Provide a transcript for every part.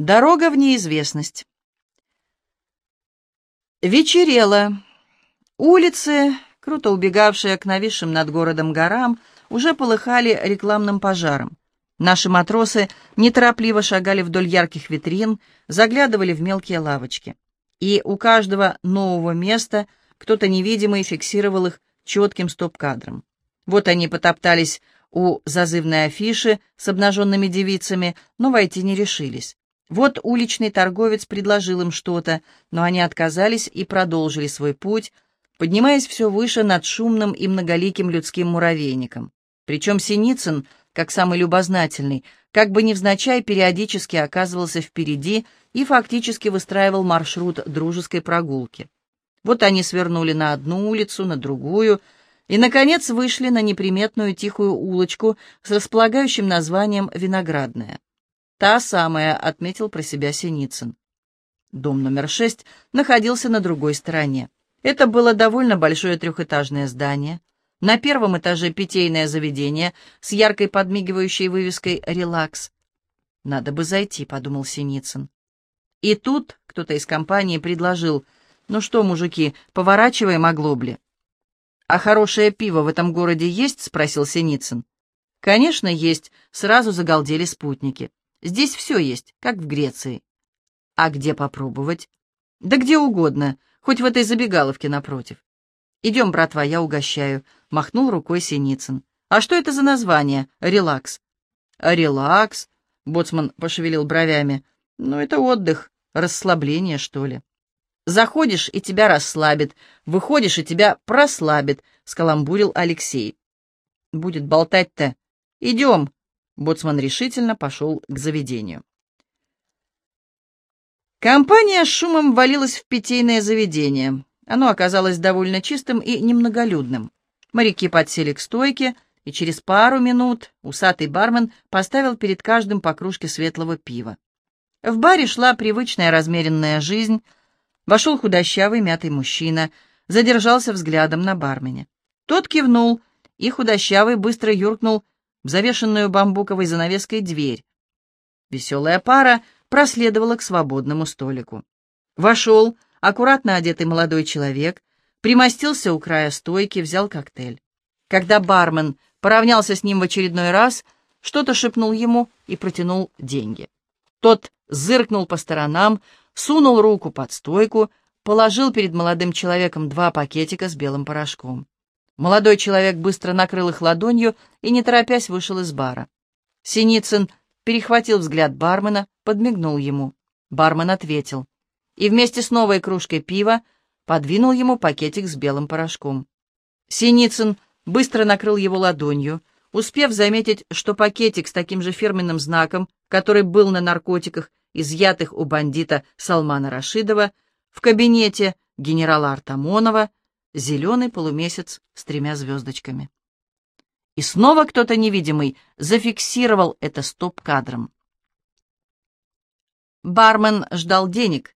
Дорога в неизвестность. Вечерело. Улицы, круто убегавшие к нависшим над городом горам, уже полыхали рекламным пожаром. Наши матросы неторопливо шагали вдоль ярких витрин, заглядывали в мелкие лавочки. И у каждого нового места кто-то невидимый фиксировал их четким стоп-кадром. Вот они потоптались у зазывной афиши с обнаженными девицами, но войти не решились. Вот уличный торговец предложил им что-то, но они отказались и продолжили свой путь, поднимаясь все выше над шумным и многоликим людским муравейником. Причем Синицын, как самый любознательный, как бы невзначай периодически оказывался впереди и фактически выстраивал маршрут дружеской прогулки. Вот они свернули на одну улицу, на другую, и, наконец, вышли на неприметную тихую улочку с располагающим названием «Виноградная». «Та самая», — отметил про себя Синицын. Дом номер шесть находился на другой стороне. Это было довольно большое трехэтажное здание. На первом этаже питейное заведение с яркой подмигивающей вывеской «Релакс». «Надо бы зайти», — подумал Синицын. И тут кто-то из компании предложил, «Ну что, мужики, поворачиваем оглобли». «А хорошее пиво в этом городе есть?» — спросил Синицын. «Конечно, есть», — сразу загалдели спутники. Здесь все есть, как в Греции. А где попробовать? Да где угодно, хоть в этой забегаловке напротив. Идем, братва, я угощаю, — махнул рукой Синицын. А что это за название? Релакс. Релакс, — боцман пошевелил бровями. Ну, это отдых, расслабление, что ли. Заходишь, и тебя расслабит, выходишь, и тебя прослабит, — скаламбурил Алексей. Будет болтать-то. Идем, Боцман решительно пошел к заведению. Компания шумом валилась в питейное заведение. Оно оказалось довольно чистым и немноголюдным. Моряки подсели к стойке, и через пару минут усатый бармен поставил перед каждым по кружке светлого пива. В баре шла привычная размеренная жизнь. Вошел худощавый мятый мужчина, задержался взглядом на бармене. Тот кивнул, и худощавый быстро юркнул в завешенную бамбуковой занавеской дверь. Веселая пара проследовала к свободному столику. Вошел аккуратно одетый молодой человек, примостился у края стойки, взял коктейль. Когда бармен поравнялся с ним в очередной раз, что-то шепнул ему и протянул деньги. Тот зыркнул по сторонам, сунул руку под стойку, положил перед молодым человеком два пакетика с белым порошком. Молодой человек быстро накрыл их ладонью и, не торопясь, вышел из бара. Синицын перехватил взгляд бармена, подмигнул ему. Бармен ответил. И вместе с новой кружкой пива подвинул ему пакетик с белым порошком. Синицын быстро накрыл его ладонью, успев заметить, что пакетик с таким же фирменным знаком, который был на наркотиках, изъятых у бандита Салмана Рашидова, в кабинете генерала Артамонова, зеленый полумесяц с тремя звездочками. И снова кто-то невидимый зафиксировал это стоп-кадром. Бармен ждал денег.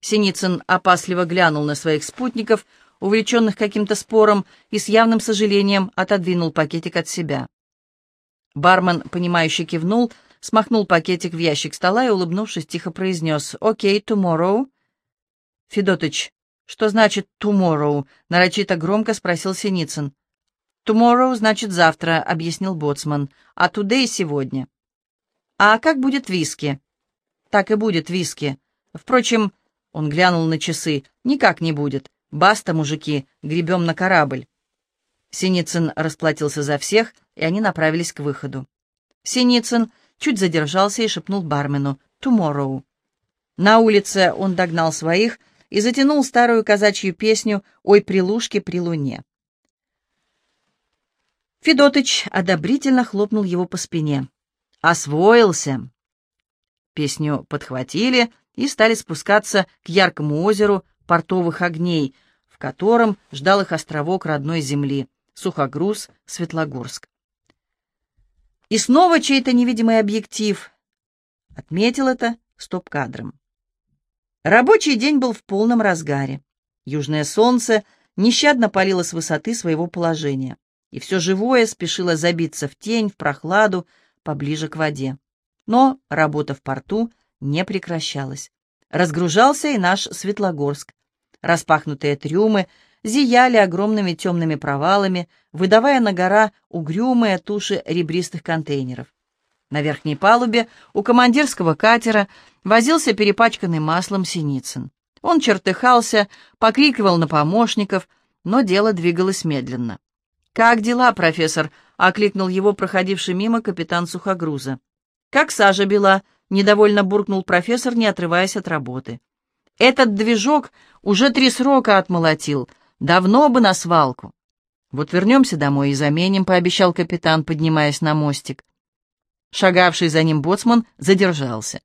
Синицын опасливо глянул на своих спутников, увлеченных каким-то спором, и с явным сожалением отодвинул пакетик от себя. Бармен, понимающе кивнул, смахнул пакетик в ящик стола и, улыбнувшись, тихо произнес «Окей, tomorrow». «Федотыч, «Что значит «tomorrow»?» — нарочито громко спросил Синицын. «Tomorrow значит завтра», — объяснил Боцман, — «а today — сегодня». «А как будет виски?» «Так и будет виски. Впрочем, — он глянул на часы, — никак не будет. Баста, мужики, гребем на корабль». Синицын расплатился за всех, и они направились к выходу. Синицын чуть задержался и шепнул бармену «Tomorrow». На улице он догнал своих — и затянул старую казачью песню «Ой, прилушки при луне». Федотыч одобрительно хлопнул его по спине. «Освоился!» Песню подхватили и стали спускаться к яркому озеру портовых огней, в котором ждал их островок родной земли — Сухогруз, Светлогорск. И снова чей-то невидимый объектив отметил это стоп-кадром. Рабочий день был в полном разгаре. Южное солнце нещадно палило с высоты своего положения, и все живое спешило забиться в тень, в прохладу, поближе к воде. Но работа в порту не прекращалось. Разгружался и наш Светлогорск. Распахнутые трюмы зияли огромными темными провалами, выдавая на гора угрюмые туши ребристых контейнеров. На верхней палубе у командирского катера возился перепачканный маслом Синицын. Он чертыхался, покрикивал на помощников, но дело двигалось медленно. «Как дела, профессор?» — окликнул его проходивший мимо капитан сухогруза. «Как сажа бела?» — недовольно буркнул профессор, не отрываясь от работы. «Этот движок уже три срока отмолотил. Давно бы на свалку». «Вот вернемся домой и заменим», — пообещал капитан, поднимаясь на мостик. Шагавший за ним боцман задержался.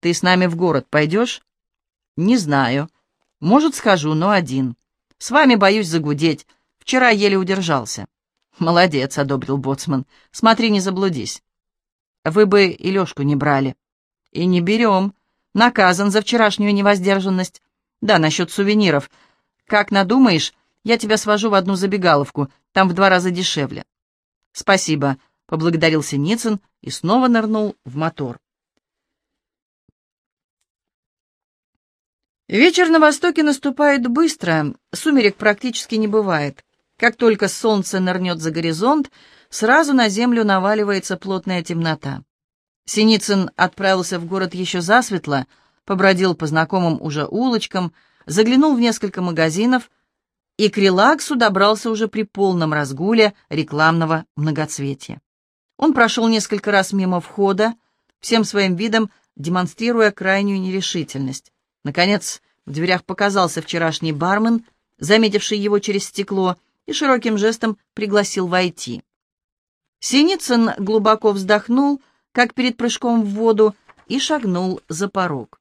«Ты с нами в город пойдешь?» «Не знаю. Может, схожу, но один. С вами боюсь загудеть. Вчера еле удержался». «Молодец», — одобрил боцман. «Смотри, не заблудись». «Вы бы и Лешку не брали». «И не берем. Наказан за вчерашнюю невоздержанность. Да, насчет сувениров. Как надумаешь, я тебя свожу в одну забегаловку. Там в два раза дешевле». «Спасибо», — поблагодарил Синицын и снова нырнул в мотор. Вечер на востоке наступает быстро, сумерек практически не бывает. Как только солнце нырнет за горизонт, сразу на землю наваливается плотная темнота. Синицын отправился в город еще засветло, побродил по знакомым уже улочкам, заглянул в несколько магазинов и к релаксу добрался уже при полном разгуле рекламного многоцветия. Он прошел несколько раз мимо входа, всем своим видом демонстрируя крайнюю нерешительность. Наконец, в дверях показался вчерашний бармен, заметивший его через стекло, и широким жестом пригласил войти. Синицын глубоко вздохнул, как перед прыжком в воду, и шагнул за порог.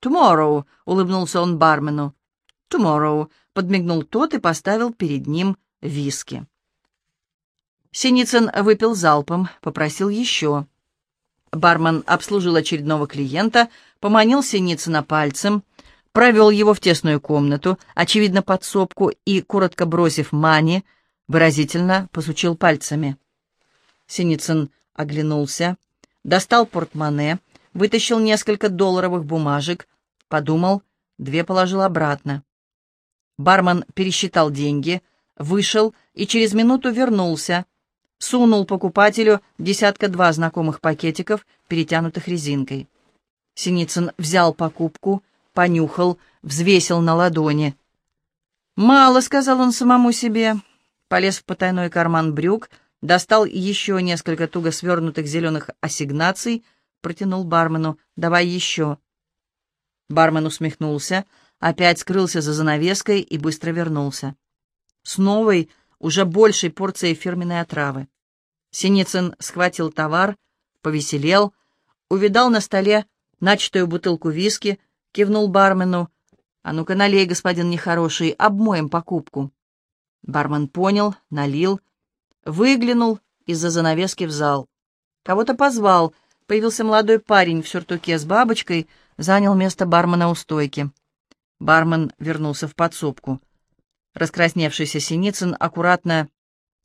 «Tomorrow», — улыбнулся он бармену. «Tomorrow», — подмигнул тот и поставил перед ним виски. Синицын выпил залпом, попросил еще. Бармен обслужил очередного клиента, поманил Синицына пальцем, провел его в тесную комнату, очевидно, подсобку, и, коротко бросив мани, выразительно посучил пальцами. Синицын оглянулся, достал портмоне, вытащил несколько долларовых бумажек, подумал, две положил обратно. Бармен пересчитал деньги, вышел и через минуту вернулся, сунул покупателю десятка-два знакомых пакетиков, перетянутых резинкой. Синицын взял покупку, понюхал, взвесил на ладони. «Мало», — сказал он самому себе. Полез в потайной карман брюк, достал еще несколько туго свернутых зеленых ассигнаций, протянул бармену. «Давай еще». Бармен усмехнулся, опять скрылся за занавеской и быстро вернулся. С новой, уже большей порцией фирменной отравы. Синицын схватил товар, повеселел, увидал на столе начатую бутылку виски, кивнул бармену. «А ну-ка налей, господин нехороший, обмоем покупку». Бармен понял, налил, выглянул из-за занавески в зал. Кого-то позвал, появился молодой парень в сюртуке с бабочкой, занял место бармена у стойки. Бармен вернулся в подсобку. Раскрасневшийся Синицын аккуратно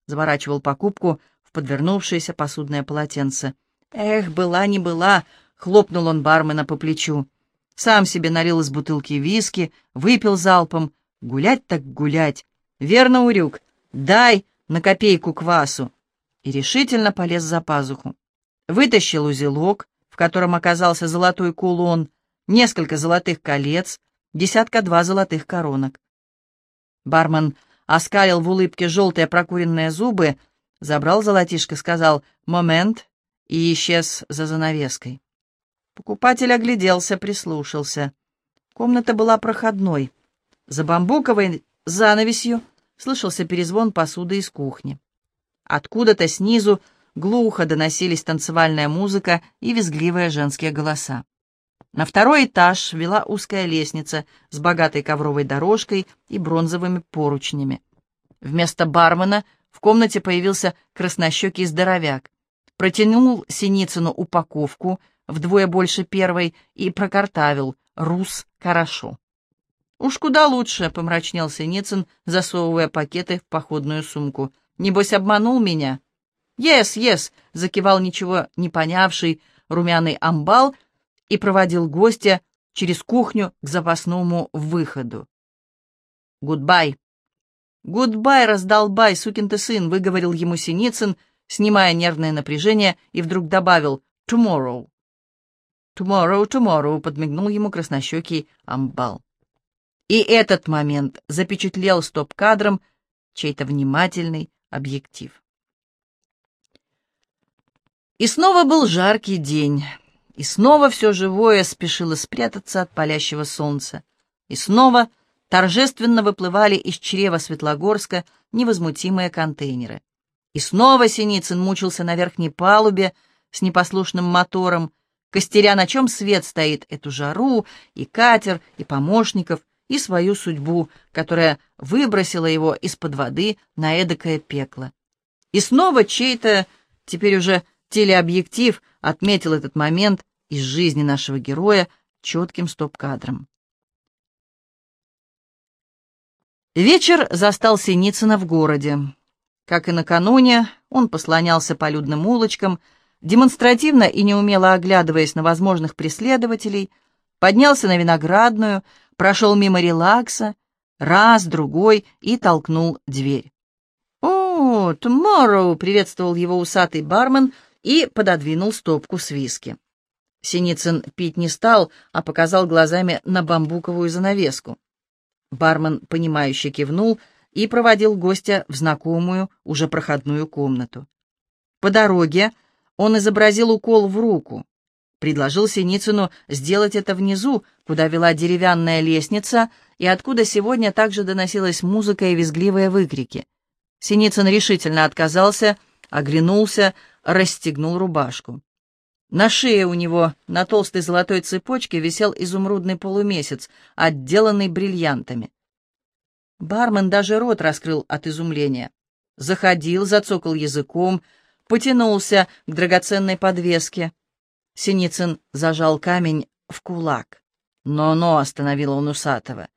заворачивал покупку в подвернувшееся посудное полотенце. «Эх, была не была!» — хлопнул он бармена по плечу. Сам себе налил из бутылки виски, выпил залпом. Гулять так гулять. Верно, Урюк, дай на копейку квасу. И решительно полез за пазуху. Вытащил узелок, в котором оказался золотой кулон, несколько золотых колец, десятка-два золотых коронок. Бармен оскалил в улыбке желтые прокуренные зубы, забрал золотишко, сказал «момент» и исчез за занавеской. Покупатель огляделся, прислушался. Комната была проходной. За бамбуковой занавесью слышался перезвон посуды из кухни. Откуда-то снизу глухо доносились танцевальная музыка и визгливые женские голоса. На второй этаж вела узкая лестница с богатой ковровой дорожкой и бронзовыми поручнями. Вместо бармена в комнате появился краснощекий здоровяк. Протянул Синицыну упаковку, вдвое больше первой, и прокартавил «Рус хорошо». «Уж куда лучше», — помрачнел Синицын, засовывая пакеты в походную сумку. «Небось, обманул меня?» «Yes, yes», — закивал ничего не понявший румяный амбал и проводил гостя через кухню к запасному выходу. «Goodbye!» «Goodbye, раздолбай, сукин ты сын!» — выговорил ему Синицын, снимая нервное напряжение, и вдруг добавил «tomorrow». «Tomorrow, tomorrow», — подмигнул ему краснощекий амбал. И этот момент запечатлел стоп-кадром чей-то внимательный объектив. И снова был жаркий день, и снова все живое спешило спрятаться от палящего солнца, и снова торжественно выплывали из чрева Светлогорска невозмутимые контейнеры. И снова Синицын мучился на верхней палубе с непослушным мотором, костеря, на чем свет стоит эту жару, и катер, и помощников, и свою судьбу, которая выбросила его из-под воды на эдакое пекло. И снова чей-то, теперь уже телеобъектив, отметил этот момент из жизни нашего героя четким стоп-кадром. Вечер застал Синицына в городе. Как и накануне, он послонялся по людным улочкам, демонстративно и неумело оглядываясь на возможных преследователей, поднялся на Виноградную, прошел мимо релакса, раз, другой и толкнул дверь. «О, tomorrow!» — приветствовал его усатый бармен и пододвинул стопку с виски. Синицын пить не стал, а показал глазами на бамбуковую занавеску. Бармен, понимающе кивнул и проводил гостя в знакомую, уже проходную комнату. По дороге он изобразил укол в руку. Предложил Синицыну сделать это внизу, куда вела деревянная лестница, и откуда сегодня также доносилась музыка и визгливые выкрики. Синицын решительно отказался, оглянулся, расстегнул рубашку. На шее у него на толстой золотой цепочке висел изумрудный полумесяц, отделанный бриллиантами. Бармен даже рот раскрыл от изумления. Заходил, зацокал языком, потянулся к драгоценной подвеске. Синицын зажал камень в кулак. «Но-но», — остановил он усатого.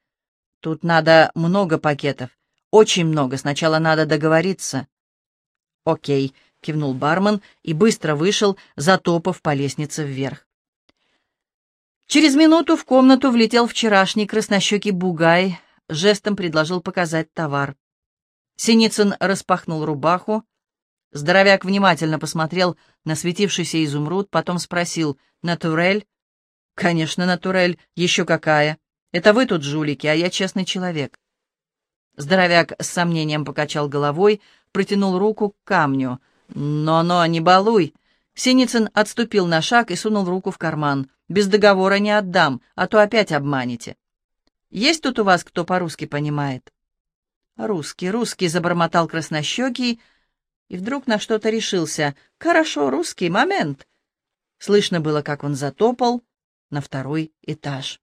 «Тут надо много пакетов. Очень много. Сначала надо договориться». «Окей», кивнул бармен и быстро вышел, затопав по лестнице вверх. Через минуту в комнату влетел вчерашний краснощекий бугай, жестом предложил показать товар. Синицын распахнул рубаху. Здоровяк внимательно посмотрел на светившийся изумруд, потом спросил «Натурель?» «Конечно, натурель. Еще какая. Это вы тут жулики, а я честный человек». Здоровяк с сомнением покачал головой, протянул руку к камню — «Но-но, не балуй!» Синицын отступил на шаг и сунул руку в карман. «Без договора не отдам, а то опять обманете». «Есть тут у вас кто по-русски понимает?» «Русский, русский», — забормотал краснощекий, и вдруг на что-то решился. «Хорошо, русский, момент!» Слышно было, как он затопал на второй этаж.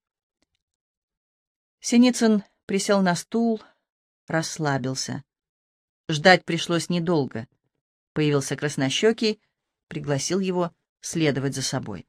Синицын присел на стул, расслабился. Ждать пришлось недолго. Появился краснощекий, пригласил его следовать за собой.